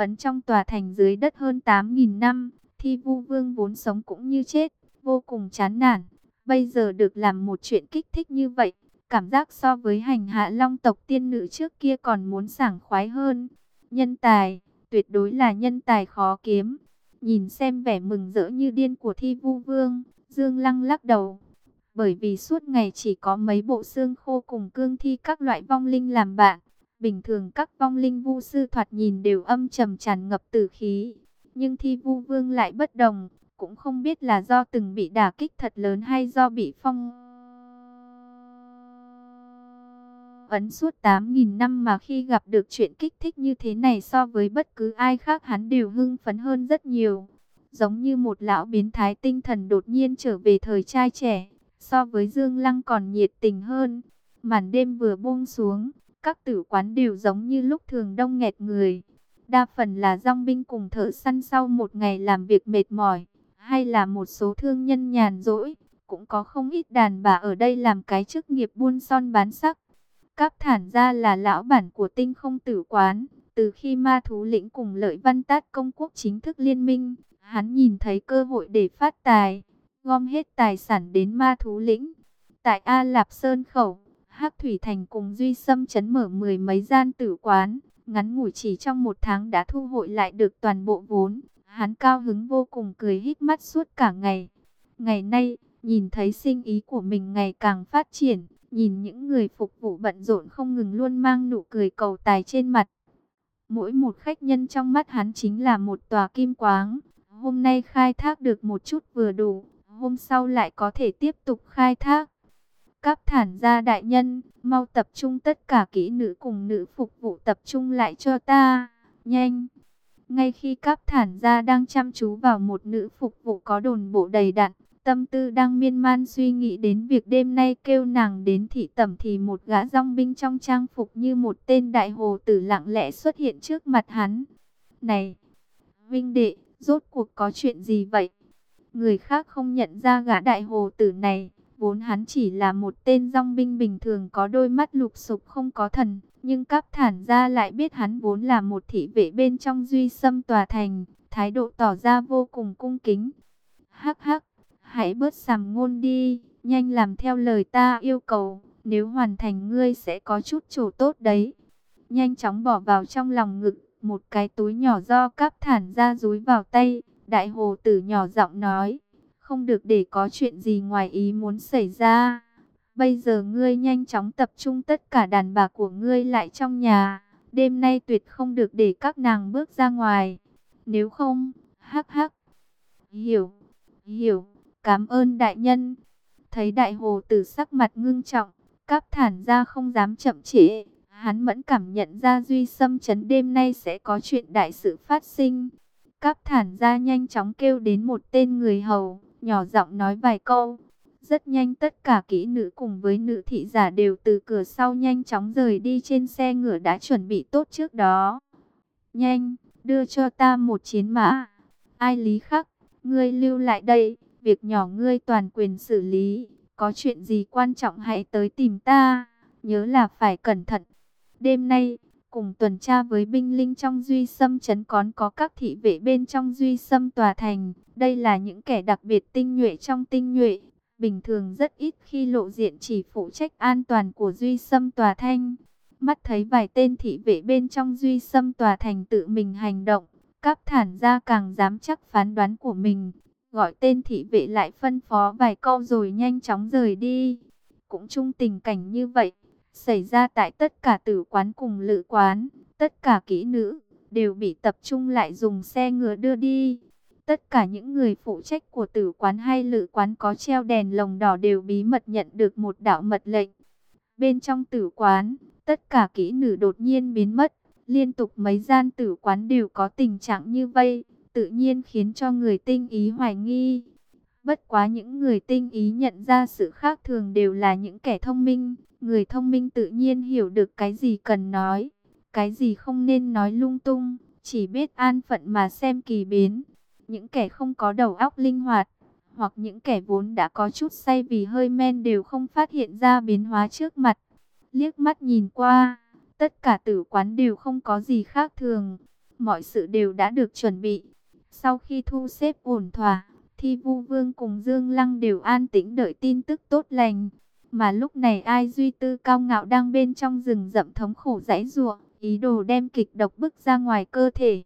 ấn trong tòa thành dưới đất hơn 8.000 năm, thi vu vương vốn sống cũng như chết, vô cùng chán nản. Bây giờ được làm một chuyện kích thích như vậy, cảm giác so với hành hạ long tộc tiên nữ trước kia còn muốn sảng khoái hơn. Nhân tài, tuyệt đối là nhân tài khó kiếm. Nhìn xem vẻ mừng rỡ như điên của thi vu vương, Dương Lăng lắc đầu. Bởi vì suốt ngày chỉ có mấy bộ xương khô cùng cương thi các loại vong linh làm bạn. Bình thường các vong linh vu sư thoạt nhìn đều âm trầm tràn ngập tử khí. Nhưng thi vu vương lại bất đồng, cũng không biết là do từng bị đả kích thật lớn hay do bị phong ấn suốt 8.000 năm mà khi gặp được chuyện kích thích như thế này so với bất cứ ai khác hắn đều hưng phấn hơn rất nhiều. Giống như một lão biến thái tinh thần đột nhiên trở về thời trai trẻ, so với Dương Lăng còn nhiệt tình hơn. Màn đêm vừa buông xuống, các tử quán đều giống như lúc thường đông nghẹt người. Đa phần là dòng binh cùng thợ săn sau một ngày làm việc mệt mỏi, hay là một số thương nhân nhàn rỗi. Cũng có không ít đàn bà ở đây làm cái chức nghiệp buôn son bán sắc. Cáp thản ra là lão bản của tinh không tử quán. Từ khi ma thú lĩnh cùng lợi văn tát công quốc chính thức liên minh, hắn nhìn thấy cơ hội để phát tài, gom hết tài sản đến ma thú lĩnh. Tại A Lạp Sơn Khẩu, Hắc Thủy Thành cùng Duy Sâm chấn mở mười mấy gian tử quán, ngắn ngủi chỉ trong một tháng đã thu hội lại được toàn bộ vốn. Hắn cao hứng vô cùng cười hít mắt suốt cả ngày. Ngày nay, nhìn thấy sinh ý của mình ngày càng phát triển, nhìn những người phục vụ bận rộn không ngừng luôn mang nụ cười cầu tài trên mặt. Mỗi một khách nhân trong mắt hắn chính là một tòa kim quáng. Hôm nay khai thác được một chút vừa đủ, hôm sau lại có thể tiếp tục khai thác. Các thản gia đại nhân, mau tập trung tất cả kỹ nữ cùng nữ phục vụ tập trung lại cho ta, nhanh. Ngay khi các thản gia đang chăm chú vào một nữ phục vụ có đồn bộ đầy đặn, tâm tư đang miên man suy nghĩ đến việc đêm nay kêu nàng đến thị tẩm thì một gã rong binh trong trang phục như một tên đại hồ tử lặng lẽ xuất hiện trước mặt hắn. Này, Vinh đệ, rốt cuộc có chuyện gì vậy? Người khác không nhận ra gã đại hồ tử này, vốn hắn chỉ là một tên rong binh bình thường có đôi mắt lục sục không có thần. Nhưng các thản gia lại biết hắn vốn là một thị vệ bên trong duy xâm tòa thành, thái độ tỏ ra vô cùng cung kính. Hắc hắc, hãy bớt sàm ngôn đi, nhanh làm theo lời ta yêu cầu, nếu hoàn thành ngươi sẽ có chút chỗ tốt đấy. Nhanh chóng bỏ vào trong lòng ngực, một cái túi nhỏ do các thản ra rúi vào tay, đại hồ tử nhỏ giọng nói, không được để có chuyện gì ngoài ý muốn xảy ra. Bây giờ ngươi nhanh chóng tập trung tất cả đàn bà của ngươi lại trong nhà, đêm nay tuyệt không được để các nàng bước ra ngoài, nếu không, hắc hắc, hiểu, hiểu. Cảm ơn đại nhân. Thấy đại hồ tử sắc mặt ngưng trọng, cáp thản ra không dám chậm trễ. Hắn mẫn cảm nhận ra duy xâm chấn đêm nay sẽ có chuyện đại sự phát sinh. Cáp thản ra nhanh chóng kêu đến một tên người hầu, nhỏ giọng nói vài câu. Rất nhanh tất cả kỹ nữ cùng với nữ thị giả đều từ cửa sau nhanh chóng rời đi trên xe ngựa đã chuẩn bị tốt trước đó. Nhanh, đưa cho ta một chiến mã. Ai lý khắc, ngươi lưu lại đây. Việc nhỏ ngươi toàn quyền xử lý, có chuyện gì quan trọng hãy tới tìm ta, nhớ là phải cẩn thận. Đêm nay, cùng tuần tra với binh linh trong duy xâm chấn còn có các thị vệ bên trong duy xâm tòa thành. Đây là những kẻ đặc biệt tinh nhuệ trong tinh nhuệ, bình thường rất ít khi lộ diện chỉ phụ trách an toàn của duy xâm tòa thanh. Mắt thấy vài tên thị vệ bên trong duy xâm tòa thành tự mình hành động, các thản gia càng dám chắc phán đoán của mình, gọi tên thị vệ lại phân phó vài câu rồi nhanh chóng rời đi. Cũng chung tình cảnh như vậy, xảy ra tại tất cả tử quán cùng lự quán, tất cả kỹ nữ, đều bị tập trung lại dùng xe ngựa đưa đi. Tất cả những người phụ trách của tử quán hay lự quán có treo đèn lồng đỏ đều bí mật nhận được một đạo mật lệnh. Bên trong tử quán, tất cả kỹ nữ đột nhiên biến mất, liên tục mấy gian tử quán đều có tình trạng như vậy tự nhiên khiến cho người tinh ý hoài nghi. Bất quá những người tinh ý nhận ra sự khác thường đều là những kẻ thông minh, người thông minh tự nhiên hiểu được cái gì cần nói, cái gì không nên nói lung tung, chỉ biết an phận mà xem kỳ biến. Những kẻ không có đầu óc linh hoạt, hoặc những kẻ vốn đã có chút say vì hơi men đều không phát hiện ra biến hóa trước mặt. Liếc mắt nhìn qua, tất cả tử quán đều không có gì khác thường, mọi sự đều đã được chuẩn bị. Sau khi thu xếp ổn thỏa, Thi Vu Vương cùng Dương Lăng đều an tĩnh đợi tin tức tốt lành. Mà lúc này ai duy tư cao ngạo đang bên trong rừng rậm thống khổ dãy ruộng, ý đồ đem kịch độc bức ra ngoài cơ thể.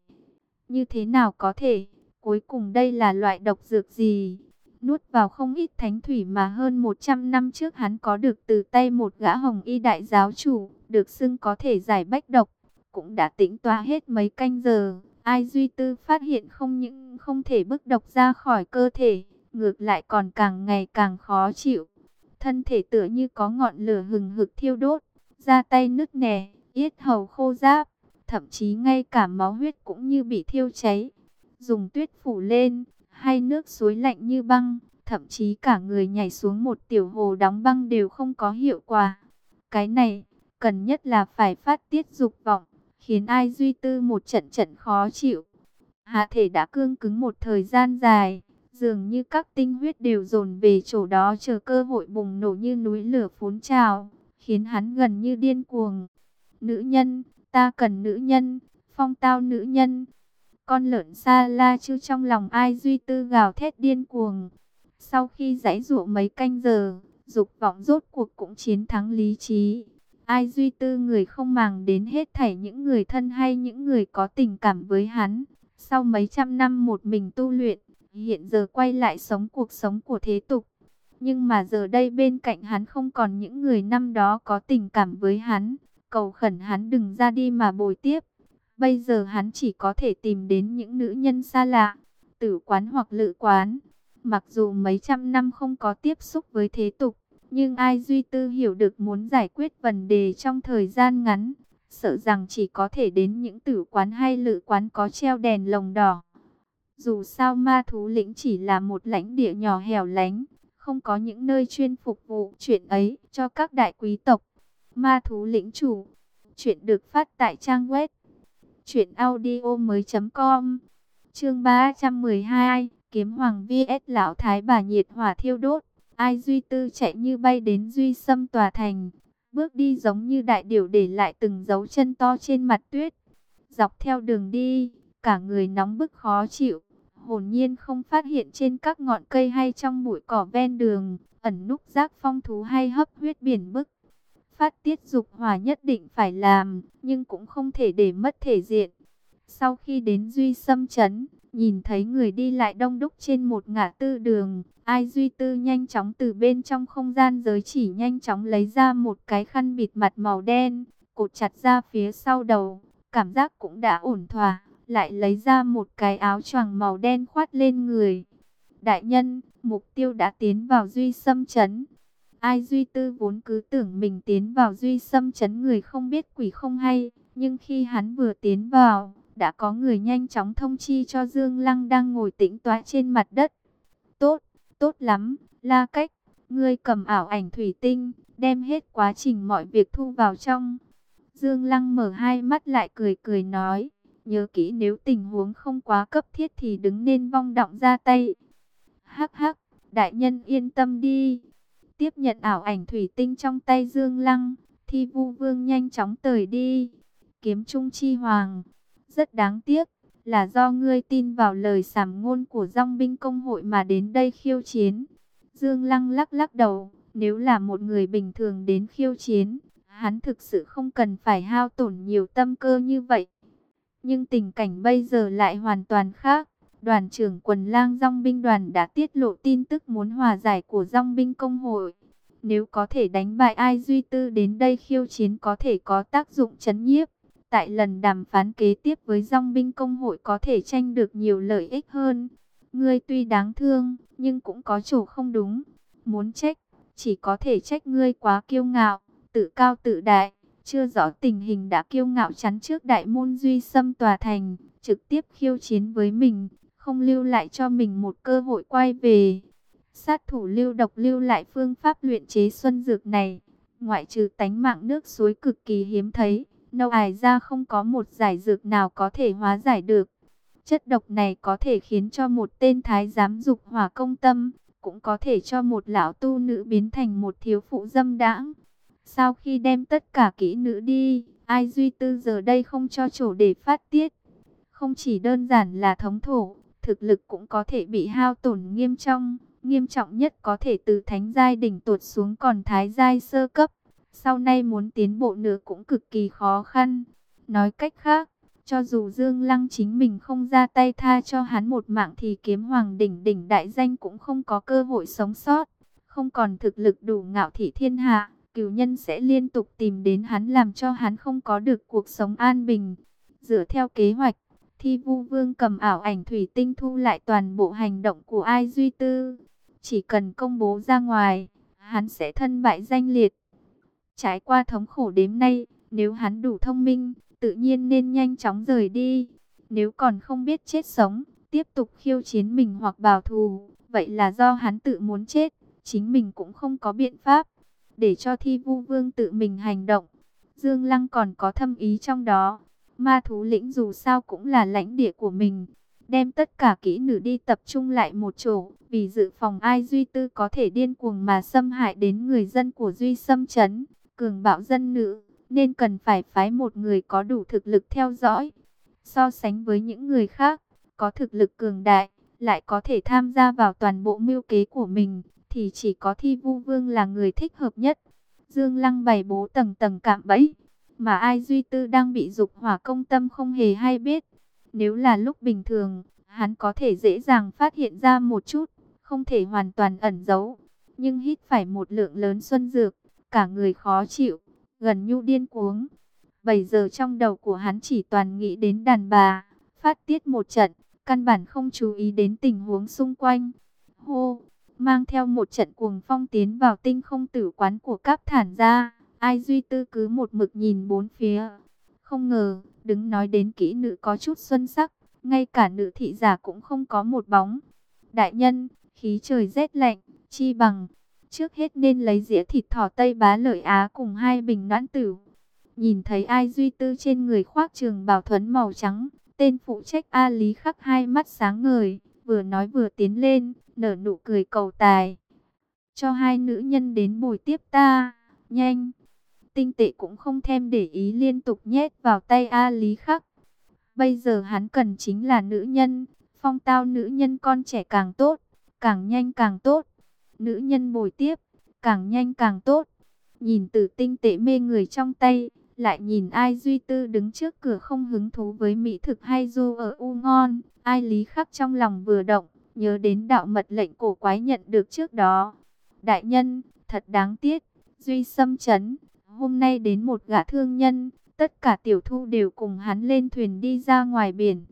Như thế nào có thể? Cuối cùng đây là loại độc dược gì? Nuốt vào không ít thánh thủy mà hơn 100 năm trước hắn có được từ tay một gã hồng y đại giáo chủ, được xưng có thể giải bách độc, cũng đã tĩnh toa hết mấy canh giờ. Ai duy tư phát hiện không những không thể bức độc ra khỏi cơ thể, ngược lại còn càng ngày càng khó chịu. Thân thể tựa như có ngọn lửa hừng hực thiêu đốt, da tay nứt nẻ, yết hầu khô ráp, thậm chí ngay cả máu huyết cũng như bị thiêu cháy. Dùng tuyết phủ lên, hay nước suối lạnh như băng, thậm chí cả người nhảy xuống một tiểu hồ đóng băng đều không có hiệu quả. Cái này, cần nhất là phải phát tiết dục vọng, khiến ai duy tư một trận trận khó chịu. Hạ thể đã cương cứng một thời gian dài, dường như các tinh huyết đều dồn về chỗ đó chờ cơ hội bùng nổ như núi lửa phun trào, khiến hắn gần như điên cuồng. Nữ nhân, ta cần nữ nhân, phong tao nữ nhân. Con lợn xa la chứ trong lòng ai duy tư gào thét điên cuồng. Sau khi giải dụ mấy canh giờ, dục vọng rốt cuộc cũng chiến thắng lý trí. Ai duy tư người không màng đến hết thảy những người thân hay những người có tình cảm với hắn. Sau mấy trăm năm một mình tu luyện, hiện giờ quay lại sống cuộc sống của thế tục. Nhưng mà giờ đây bên cạnh hắn không còn những người năm đó có tình cảm với hắn, cầu khẩn hắn đừng ra đi mà bồi tiếp. Bây giờ hắn chỉ có thể tìm đến những nữ nhân xa lạ, tử quán hoặc lự quán. Mặc dù mấy trăm năm không có tiếp xúc với thế tục, nhưng ai duy tư hiểu được muốn giải quyết vấn đề trong thời gian ngắn, sợ rằng chỉ có thể đến những tử quán hay lự quán có treo đèn lồng đỏ. Dù sao ma thú lĩnh chỉ là một lãnh địa nhỏ hẻo lánh, không có những nơi chuyên phục vụ chuyện ấy cho các đại quý tộc. Ma thú lĩnh chủ, chuyện được phát tại trang web truyệnaudiomoi.com. Chương 312, Kiếm Hoàng VS lão thái bà nhiệt hỏa thiêu đốt. Ai Duy Tư chạy như bay đến Duy Sâm tòa thành, bước đi giống như đại điểu để lại từng dấu chân to trên mặt tuyết. Dọc theo đường đi, cả người nóng bức khó chịu, hồn nhiên không phát hiện trên các ngọn cây hay trong bụi cỏ ven đường, ẩn núp rác phong thú hay hấp huyết biển bức. Phát tiết dục hòa nhất định phải làm, nhưng cũng không thể để mất thể diện. Sau khi đến Duy Sâm Trấn, nhìn thấy người đi lại đông đúc trên một ngã tư đường, ai Duy Tư nhanh chóng từ bên trong không gian giới chỉ nhanh chóng lấy ra một cái khăn bịt mặt màu đen, cột chặt ra phía sau đầu, cảm giác cũng đã ổn thỏa lại lấy ra một cái áo choàng màu đen khoát lên người. Đại nhân, mục tiêu đã tiến vào duy xâm chấn. Ai duy tư vốn cứ tưởng mình tiến vào duy xâm chấn người không biết quỷ không hay, nhưng khi hắn vừa tiến vào, đã có người nhanh chóng thông chi cho Dương Lăng đang ngồi tĩnh tọa trên mặt đất. Tốt, tốt lắm, la cách, ngươi cầm ảo ảnh thủy tinh, đem hết quá trình mọi việc thu vào trong. Dương Lăng mở hai mắt lại cười cười nói, Nhớ kỹ nếu tình huống không quá cấp thiết thì đứng nên vong động ra tay. Hắc hắc, đại nhân yên tâm đi. Tiếp nhận ảo ảnh thủy tinh trong tay Dương Lăng, thi vu vương nhanh chóng tời đi. Kiếm trung chi hoàng, rất đáng tiếc, là do ngươi tin vào lời sảm ngôn của dòng binh công hội mà đến đây khiêu chiến. Dương Lăng lắc lắc đầu, nếu là một người bình thường đến khiêu chiến, hắn thực sự không cần phải hao tổn nhiều tâm cơ như vậy. Nhưng tình cảnh bây giờ lại hoàn toàn khác. Đoàn trưởng quần lang dòng binh đoàn đã tiết lộ tin tức muốn hòa giải của dòng binh công hội. Nếu có thể đánh bại ai duy tư đến đây khiêu chiến có thể có tác dụng chấn nhiếp. Tại lần đàm phán kế tiếp với dòng binh công hội có thể tranh được nhiều lợi ích hơn. Ngươi tuy đáng thương, nhưng cũng có chỗ không đúng. Muốn trách, chỉ có thể trách ngươi quá kiêu ngạo, tự cao tự đại. Chưa rõ tình hình đã kiêu ngạo chắn trước đại môn duy xâm tòa thành, trực tiếp khiêu chiến với mình, không lưu lại cho mình một cơ hội quay về. Sát thủ lưu độc lưu lại phương pháp luyện chế xuân dược này, ngoại trừ tánh mạng nước suối cực kỳ hiếm thấy, nâu ải ra không có một giải dược nào có thể hóa giải được. Chất độc này có thể khiến cho một tên thái giám dục hỏa công tâm, cũng có thể cho một lão tu nữ biến thành một thiếu phụ dâm đãng. Sau khi đem tất cả kỹ nữ đi, ai duy tư giờ đây không cho chỗ để phát tiết. Không chỉ đơn giản là thống thổ, thực lực cũng có thể bị hao tổn nghiêm trọng. Nghiêm trọng nhất có thể từ thánh giai đỉnh tuột xuống còn thái giai sơ cấp. Sau này muốn tiến bộ nữa cũng cực kỳ khó khăn. Nói cách khác, cho dù Dương Lăng chính mình không ra tay tha cho hắn một mạng thì kiếm hoàng đỉnh đỉnh đại danh cũng không có cơ hội sống sót. Không còn thực lực đủ ngạo thị thiên hạ cửu nhân sẽ liên tục tìm đến hắn làm cho hắn không có được cuộc sống an bình. Dựa theo kế hoạch, Thi Vu Vương cầm ảo ảnh thủy tinh thu lại toàn bộ hành động của Ai Duy Tư. Chỉ cần công bố ra ngoài, hắn sẽ thân bại danh liệt. Trải qua thống khổ đếm nay, nếu hắn đủ thông minh, tự nhiên nên nhanh chóng rời đi. Nếu còn không biết chết sống, tiếp tục khiêu chiến mình hoặc bảo thù, vậy là do hắn tự muốn chết, chính mình cũng không có biện pháp. Để cho thi vu vương tự mình hành động, Dương Lăng còn có thâm ý trong đó. Ma thú lĩnh dù sao cũng là lãnh địa của mình, đem tất cả kỹ nữ đi tập trung lại một chỗ, vì dự phòng ai Duy Tư có thể điên cuồng mà xâm hại đến người dân của Duy Sâm Trấn, cường bạo dân nữ, nên cần phải phái một người có đủ thực lực theo dõi. So sánh với những người khác, có thực lực cường đại, lại có thể tham gia vào toàn bộ mưu kế của mình, thì chỉ có Thi Vu Vương là người thích hợp nhất. Dương Lăng bày bố tầng tầng cạm bẫy, mà ai Duy Tư đang bị dục hỏa công tâm không hề hay biết. Nếu là lúc bình thường, hắn có thể dễ dàng phát hiện ra một chút, không thể hoàn toàn ẩn giấu. Nhưng hít phải một lượng lớn xuân dược, cả người khó chịu, gần nhu điên cuống. Bây giờ trong đầu của hắn chỉ toàn nghĩ đến đàn bà, phát tiết một trận, căn bản không chú ý đến tình huống xung quanh. Hô, mang theo một trận cuồng phong tiến vào tinh không tử quán của các thản gia. Ai duy tư cứ một mực nhìn bốn phía. Không ngờ, đứng nói đến kỹ nữ có chút xuân sắc, ngay cả nữ thị giả cũng không có một bóng. Đại nhân, khí trời rét lạnh, chi bằng, trước hết nên lấy dĩa thịt thỏ Tây Bá Lợi Á cùng hai bình noãn tử. Nhìn thấy ai duy tư trên người khoác trường bảo thuấn màu trắng, tên phụ trách A Lý khắc hai mắt sáng ngời, vừa nói vừa tiến lên, nở nụ cười cầu tài. Cho hai nữ nhân đến bồi tiếp ta, nhanh tinh tệ cũng không thêm để ý liên tục nhét vào tay A Lý Khắc. Bây giờ hắn cần chính là nữ nhân, phong tao nữ nhân con trẻ càng tốt, càng nhanh càng tốt. Nữ nhân bồi tiếp, càng nhanh càng tốt. Nhìn tử tinh tệ mê người trong tay, lại nhìn ai duy tư đứng trước cửa không hứng thú với mỹ thực hay du ở u ngon. Ai lý khắc trong lòng vừa động, nhớ đến đạo mật lệnh cổ quái nhận được trước đó. Đại nhân, thật đáng tiếc, duy xâm chấn, Hôm nay đến một gã thương nhân, tất cả tiểu thu đều cùng hắn lên thuyền đi ra ngoài biển.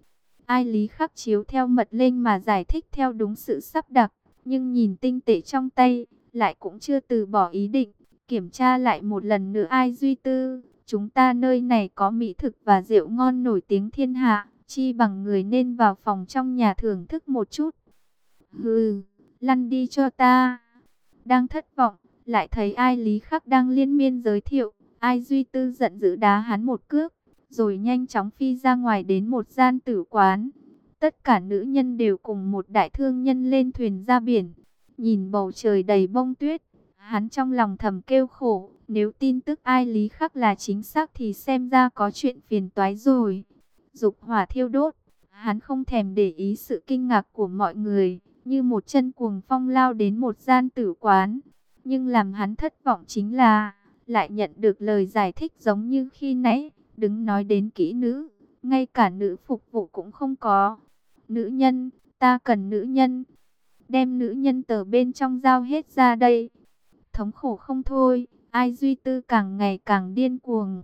Ai lý khắc chiếu theo mật lên mà giải thích theo đúng sự sắp đặt, nhưng nhìn tinh tế trong tay, lại cũng chưa từ bỏ ý định. Kiểm tra lại một lần nữa ai duy tư, chúng ta nơi này có mỹ thực và rượu ngon nổi tiếng thiên hạ, chi bằng người nên vào phòng trong nhà thưởng thức một chút. Hừ, lăn đi cho ta. Đang thất vọng, lại thấy ai lý khắc đang liên miên giới thiệu, ai duy tư giận dữ đá hắn một cước, rồi nhanh chóng phi ra ngoài đến một gian tử quán. Tất cả nữ nhân đều cùng một đại thương nhân lên thuyền ra biển, nhìn bầu trời đầy bông tuyết, hắn trong lòng thầm kêu khổ, nếu tin tức ai lý khắc là chính xác thì xem ra có chuyện phiền toái rồi. Dục hỏa thiêu đốt, hắn không thèm để ý sự kinh ngạc của mọi người, như một chân cuồng phong lao đến một gian tử quán. Nhưng làm hắn thất vọng chính là, lại nhận được lời giải thích giống như khi nãy, đứng nói đến kỹ nữ, ngay cả nữ phục vụ cũng không có. Nữ nhân, ta cần nữ nhân, đem nữ nhân tờ bên trong giao hết ra đây. Thống khổ không thôi, ai duy tư càng ngày càng điên cuồng.